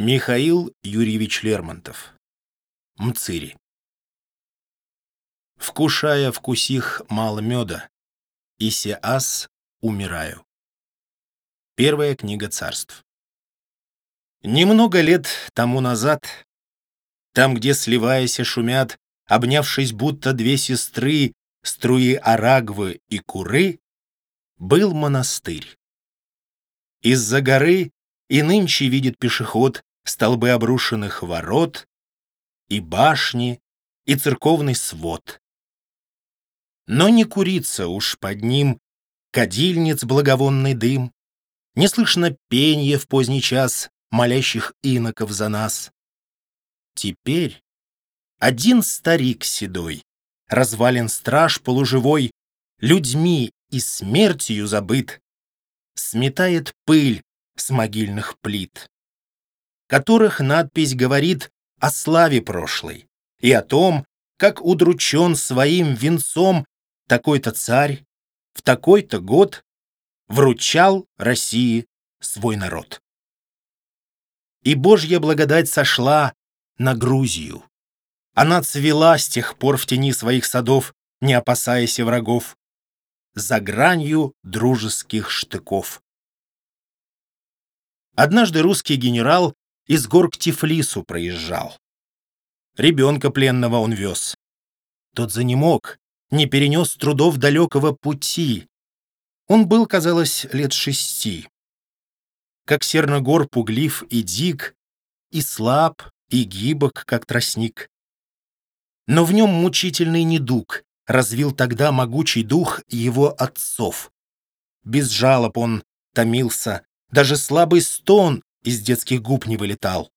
Михаил Юрьевич Лермонтов. Мцири. Вкушая вкусих мало меда, и сеас умираю. Первая книга царств. Немного лет тому назад, там, где, сливаясь, шумят, обнявшись будто две сестры, струи Арагвы и Куры, был монастырь. Из-за горы и нынче видит пешеход столбы обрушенных ворот, и башни, и церковный свод. Но не курится уж под ним кадильниц благовонный дым, не слышно пенье в поздний час молящих иноков за нас. Теперь один старик седой, развален страж полуживой, людьми и смертью забыт, сметает пыль с могильных плит которых надпись говорит о славе прошлой и о том, как удручен своим венцом такой-то царь в такой-то год вручал России свой народ. И Божья благодать сошла на Грузию. Она цвела с тех пор в тени своих садов, не опасаясь врагов, за гранью дружеских штыков. Однажды русский генерал из гор к Тифлису проезжал. Ребенка пленного он вез. Тот занемог, не перенес трудов далекого пути. Он был, казалось, лет шести. Как серногор пуглив и дик, и слаб, и гибок, как тростник. Но в нем мучительный недуг развил тогда могучий дух его отцов. Без жалоб он томился, даже слабый стон из детских губ не вылетал.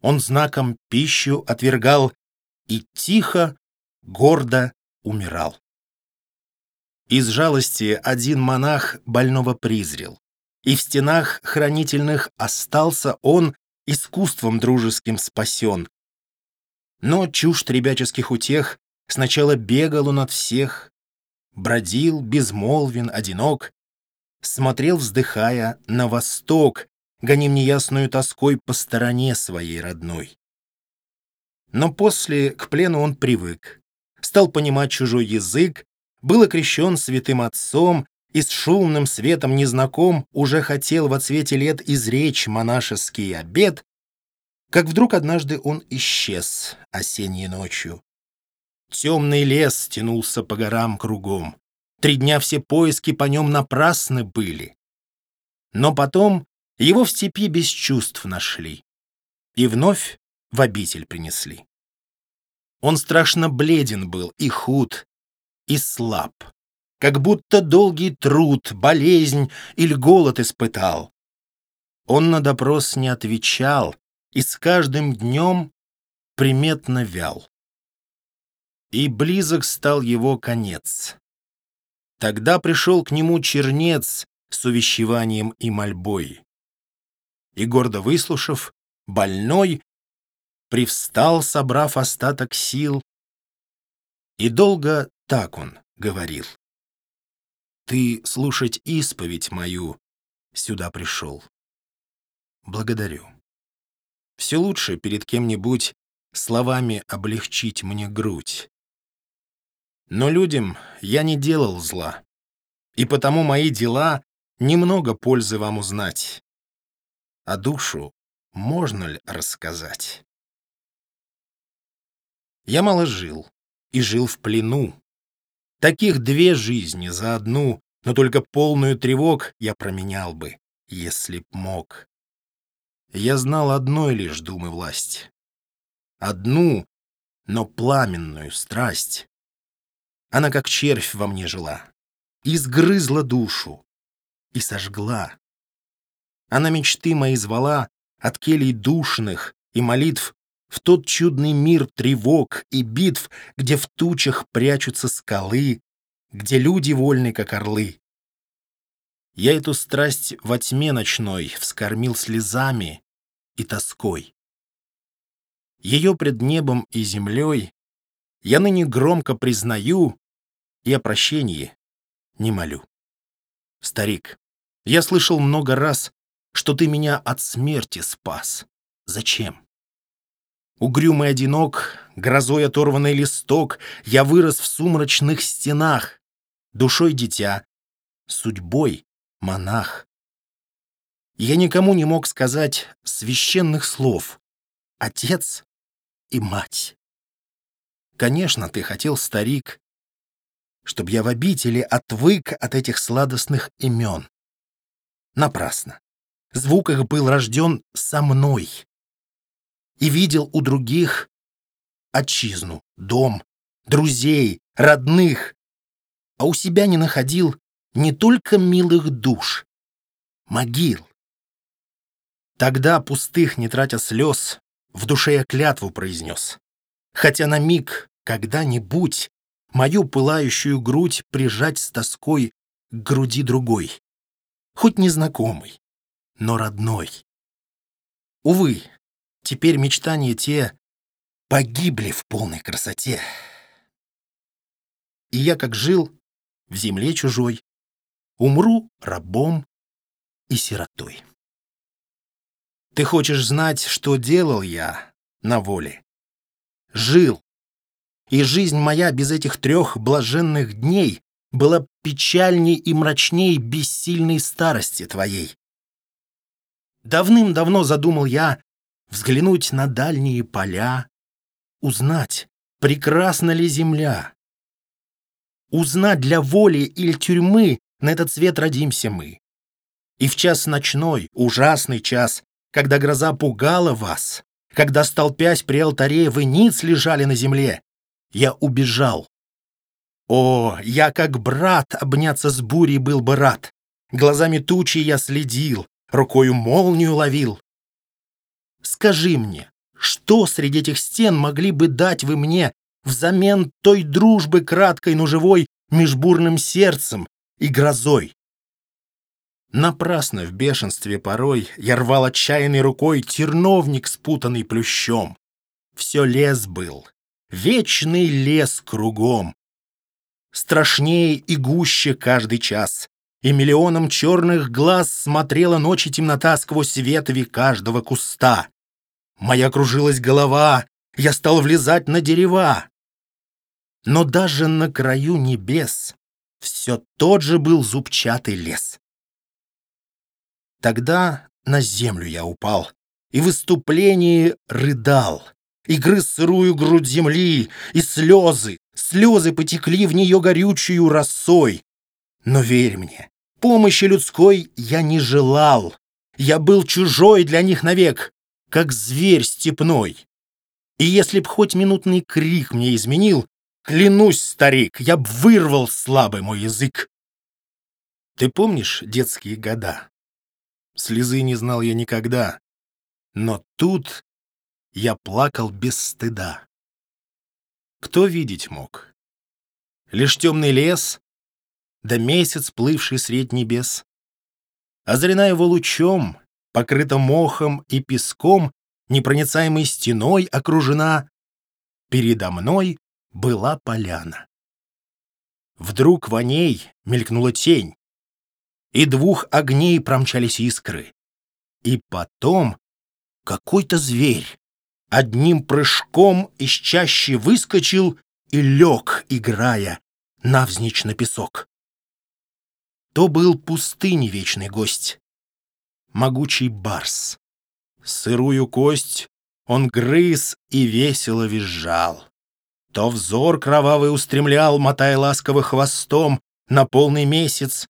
Он знаком пищу отвергал и тихо, гордо умирал. Из жалости один монах больного призрел, и в стенах хранительных остался он искусством дружеским спасен. Но чушь ребяческих утех сначала бегал он от всех, бродил, безмолвен, одинок, смотрел, вздыхая, на восток, гоним неясную тоской по стороне своей родной. Но после к плену он привык, стал понимать чужой язык, был окрещен святым отцом и с шумным светом незнаком уже хотел во цвете лет изречь монашеский обед, как вдруг однажды он исчез осенней ночью. Темный лес тянулся по горам кругом. Три дня все поиски по нем напрасны были. Но потом его в степи без чувств нашли и вновь в обитель принесли. Он страшно бледен был и худ, и слаб, как будто долгий труд, болезнь или голод испытал. Он на допрос не отвечал и с каждым днем приметно вял. И близок стал его конец. Тогда пришел к нему чернец с увещеванием и мольбой и, гордо выслушав, больной, привстал, собрав остаток сил, и долго так он говорил. «Ты слушать исповедь мою сюда пришел. Благодарю. Все лучше перед кем-нибудь словами облегчить мне грудь. Но людям я не делал зла, и потому мои дела немного пользы вам узнать а душу можно ли рассказать? Я мало жил и жил в плену. Таких две жизни за одну, но только полную тревог я променял бы, если б мог. Я знал одной лишь думы власть. Одну, но пламенную страсть. Она как червь во мне жила, и сгрызла душу, и сожгла. Она мечты мои звала от келей душных и молитв в тот чудный мир тревог и битв, где в тучах прячутся скалы, где люди вольны, как орлы. Я эту страсть во тьме ночной вскормил слезами и тоской. Ее пред небом и землей я ныне громко признаю и о прощении не молю. Старик, я слышал много раз, что ты меня от смерти спас. Зачем? Угрюмый одинок, грозой оторванный листок, Я вырос в сумрачных стенах, Душой дитя, судьбой монах. Я никому не мог сказать священных слов «отец» и «мать». Конечно, ты хотел, старик, чтоб я в обители отвык от этих сладостных имен. Напрасно. Звук их был рожден со мной. И видел у других отчизну, дом, друзей, родных, а у себя не находил не только милых душ, могил. Тогда, пустых, не тратя слез, в душе я клятву произнес. Хотя на миг, когда-нибудь, мою пылающую грудь прижать с тоской к груди другой. Хоть незнакомый, но родной. Увы, теперь мечтания те погибли в полной красоте. И я, как жил, в земле чужой, умру рабом и сиротой. Ты хочешь знать, что делал я на воле? Жил. И жизнь моя без этих трех блаженных дней была печальней и мрачней бессильной старости твоей. Давным-давно задумал я взглянуть на дальние поля, узнать, прекрасна ли земля, узнать для воли или тюрьмы на этот свет родимся мы. И в час ночной, ужасный час, когда гроза пугала вас, когда, столпясь при алтаре, вы ниц лежали на земле, я убежал. О, я как брат обняться с бурей был бы рад. Глазами тучи я следил, рукою молнию ловил. Скажи мне, что среди этих стен могли бы дать вы мне взамен той дружбы краткой, но живой, меж бурным сердцем и грозой? Напрасно в бешенстве порой я рвал отчаянной рукой терновник, спутанный плющом. Все лес был, вечный лес кругом. Страшнее и гуще каждый час, и миллионом черных глаз смотрела ночи темнота сквозь ветви каждого куста. Моя кружилась голова, я стал влезать на дерева. Но даже на краю небес все тот же был зубчатый лес. Тогда на землю я упал и в выступлении рыдал, и грыз сырую грудь земли, и слезы, слезы потекли в нее горючую росой. Но верь мне, помощи людской я не желал, я был чужой для них навек, как зверь степной. И если б хоть минутный крик мне изменил, клянусь, старик, я б вырвал слабый мой язык. Ты помнишь детские года? Слезы не знал я никогда, но тут я плакал без стыда. Кто видеть мог? Лишь темный лес, да месяц, плывший средь небес. Озрена его лучом, покрыта мохом и песком, непроницаемой стеной окружена. Передо мной была поляна. Вдруг в ней мелькнула тень, и двух огней промчались искры. И потом какой-то зверь одним прыжком из чащи выскочил и лег, играя, навзничь на песок. То был пустыни вечный гость, могучий барс. Сырую кость он грыз и весело визжал. То взор кровавый устремлял, мотая ласково хвостом на полный месяц,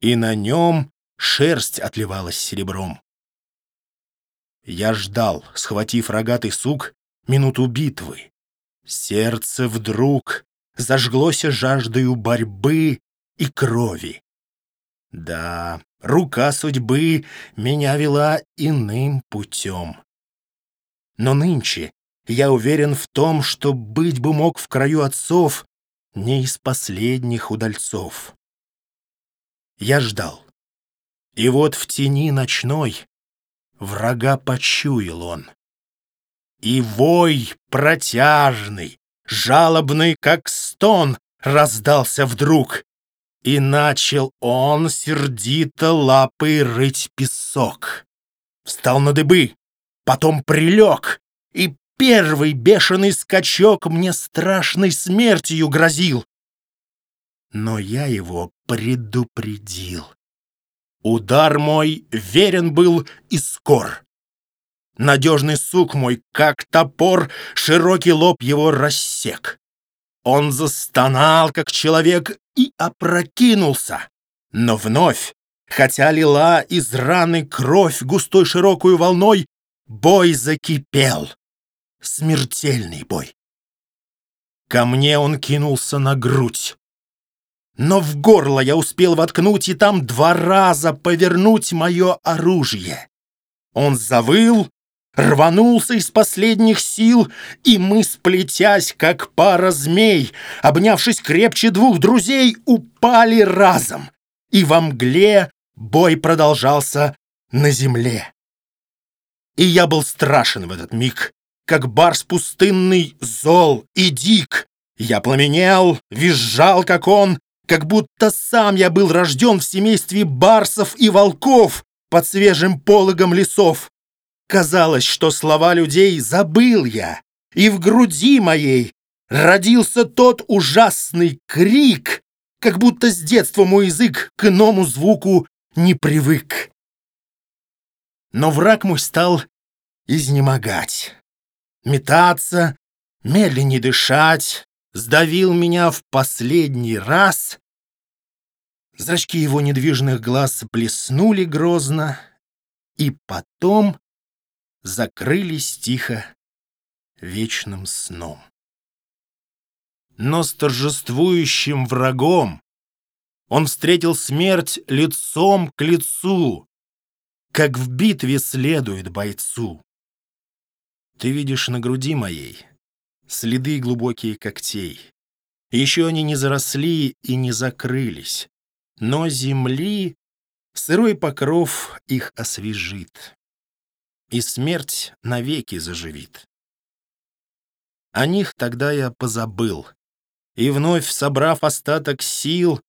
и на нем шерсть отливалась серебром. Я ждал, схватив рогатый сук, минуту битвы. Сердце вдруг зажглося жаждою борьбы и крови. Да, рука судьбы меня вела иным путем. Но нынче я уверен в том, что быть бы мог в краю отцов не из последних удальцов. Я ждал. И вот в тени ночной врага почуял он. И вой протяжный, жалобный, как стон, раздался вдруг, и начал он сердито лапой рыть песок. Встал на дыбы, потом прилег, и первый бешеный скачок мне страшной смертью грозил. Но я его предупредил. Удар мой верен был и скор. Надежный сук мой, как топор, широкий лоб его рассек. Он застонал, как человек, и опрокинулся. Но вновь, хотя лила из раны кровь густой широкую волной, бой закипел. Смертельный бой. Ко мне он кинулся на грудь. Но в горло я успел воткнуть и там два раза повернуть мое оружие. Он завыл, рванулся из последних сил, и мы, сплетясь, как пара змей, обнявшись крепче двух друзей, упали разом, и во мгле бой продолжался на земле. И я был страшен в этот миг, как барс пустынный, зол и дик. Я пламенел, визжал, как он, как будто сам я был рожден в семействе барсов и волков под свежим пологом лесов. Казалось, что слова людей забыл я, и в груди моей родился тот ужасный крик, как будто с детства мой язык к иному звуку не привык. Но враг мой стал изнемогать, метаться, медленнее дышать, сдавил меня в последний раз. Зрачки его недвижных глаз блеснули грозно, и потом закрылись тихо вечным сном. Но с торжествующим врагом он встретил смерть лицом к лицу, как в битве следует бойцу. Ты видишь на груди моей следы глубокие когтей. Еще они не заросли и не закрылись, но земли сырой покров их освежит и смерть навеки заживит. О них тогда я позабыл, и вновь, собрав остаток сил,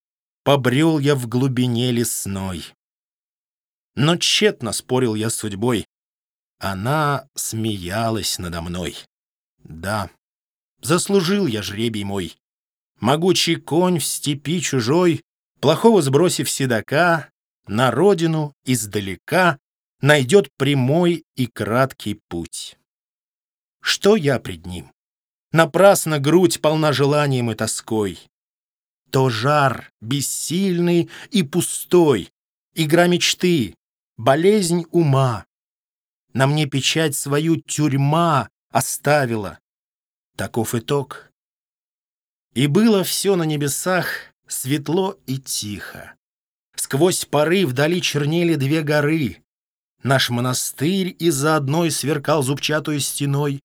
побрел я в глубине лесной. Но тщетно спорил я с судьбой. Она смеялась надо мной. Да, заслужил я жребий мой. Могучий конь в степи чужой, плохого сбросив седока, на родину издалека найдет прямой и краткий путь. Что я пред ним? Напрасно грудь полна желанием и тоской. То жар бессильный и пустой, игра мечты, болезнь ума. На мне печать свою тюрьма оставила. Таков итог. И было все на небесах светло и тихо. Сквозь поры вдали чернели две горы. Наш монастырь из-за одной сверкал зубчатой стеной.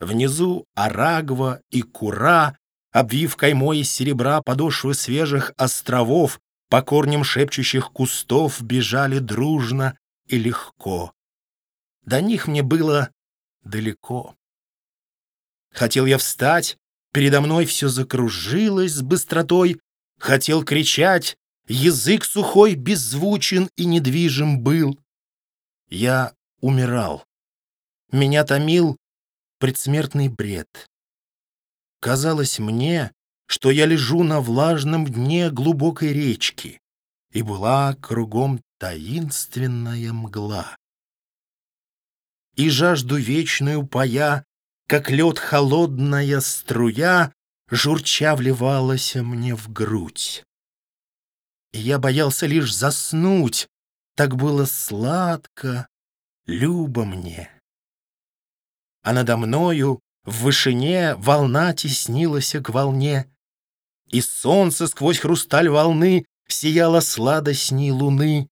Внизу Арагва и Кура, обвив каймой из серебра подошвы свежих островов, по корням шепчущих кустов бежали дружно и легко. До них мне было далеко. Хотел я встать, передо мной все закружилось с быстротой, хотел кричать, язык сухой, беззвучен и недвижим был. Я умирал. Меня томил предсмертный бред. Казалось мне, что я лежу на влажном дне глубокой речки, и была кругом таинственная мгла. И жажду вечную пая, как лед холодная струя, журча вливалась мне в грудь. И я боялся лишь заснуть, так было сладко, любо мне. А надо мною в вышине волна теснилась к волне, И солнце сквозь хрусталь волны сияло сладостней луны,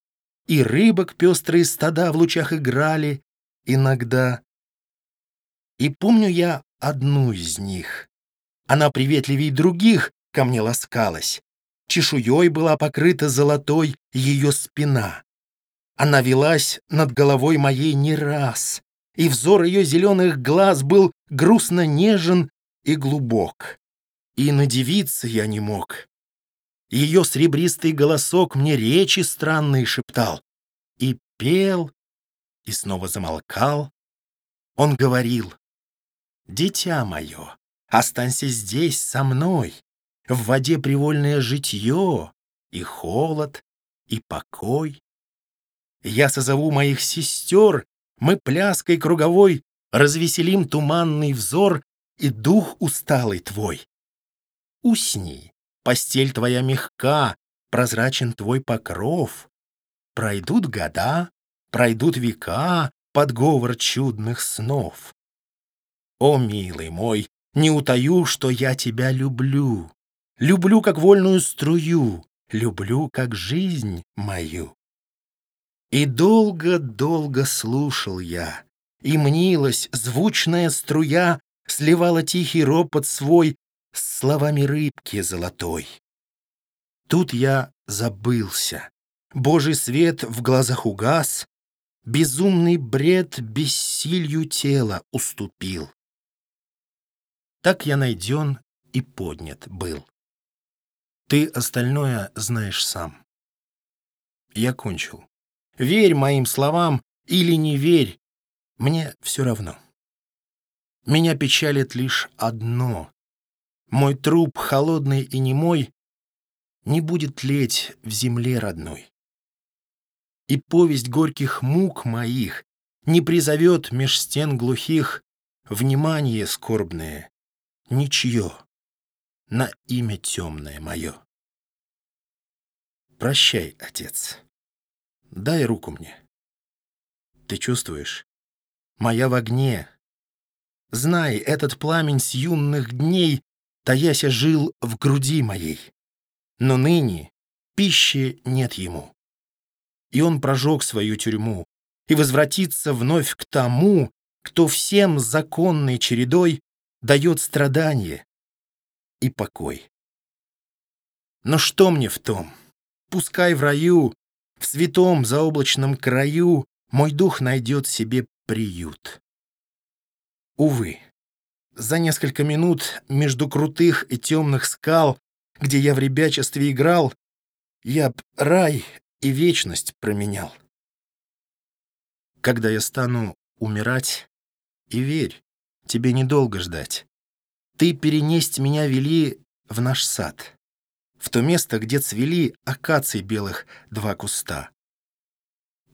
И рыбок пестрые стада в лучах играли иногда. И помню я одну из них. Она приветливей других ко мне ласкалась. Чешуей была покрыта золотой ее спина. Она велась над головой моей не раз, и взор ее зеленых глаз был грустно нежен и глубок. И надевиться я не мог. Ее сребристый голосок мне речи странные шептал. И пел, и снова замолкал, Он говорил, «Дитя мое, останься здесь со мной, в воде привольное житье, и холод, и покой. Я созову моих сестер, мы пляской круговой развеселим туманный взор и дух усталый твой. Усни, постель твоя мягка, прозрачен твой покров. Пройдут года, пройдут века под говор чудных снов. О, милый мой, не утаю, что я тебя люблю. Люблю, как вольную струю, люблю, как жизнь мою. И долго-долго слушал я, и мнилась звучная струя, сливала тихий ропот свой с словами рыбки золотой. Тут я забылся. Божий свет в глазах угас, Безумный бред бессилью тела уступил. Так я найден и поднят был. Ты остальное знаешь сам. Я кончил. Верь моим словам или не верь, мне все равно. Меня печалит лишь одно. Мой труп, холодный и немой, не будет тлеть в земле родной. И повесть горьких мук моих не призовет меж стен глухих внимание скорбное, ничье, на имя темное мое. Прощай, отец. Дай руку мне. Ты чувствуешь? Моя в огне. Знай, этот пламень с юных дней, таяся жил в груди моей но ныне пищи нет ему. И он прожег свою тюрьму и возвратится вновь к тому, кто всем законной чередой дает страдание и покой. Но что мне в том? Пускай в раю, в святом заоблачном краю мой дух найдет себе приют. Увы, за несколько минут между крутых и темных скал где я в ребячестве играл, я б рай и вечность променял. Когда я стану умирать, и верь, тебе недолго ждать. Ты перенесть меня вели в наш сад, в то место, где цвели акаций белых два куста.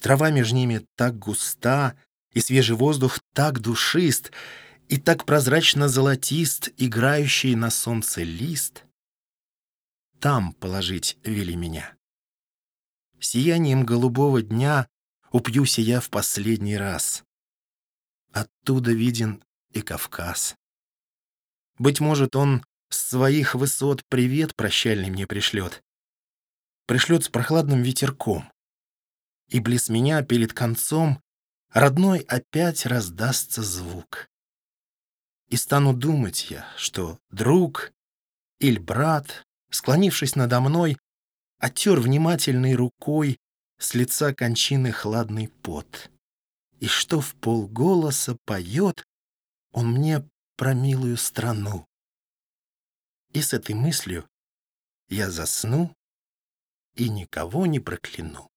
Трава между ними так густа, и свежий воздух так душист, и так прозрачно-золотист, играющий на солнце лист там положить вели меня. Сиянием голубого дня упьюся я в последний раз. Оттуда виден и Кавказ. Быть может, он своих высот привет прощальный мне пришлет. Пришлет с прохладным ветерком. И близ меня перед концом родной опять раздастся звук. И стану думать я, что друг или брат склонившись надо мной, оттер внимательной рукой с лица кончины хладный пот. И что в полголоса поет он мне про милую страну. И с этой мыслью я засну и никого не прокляну.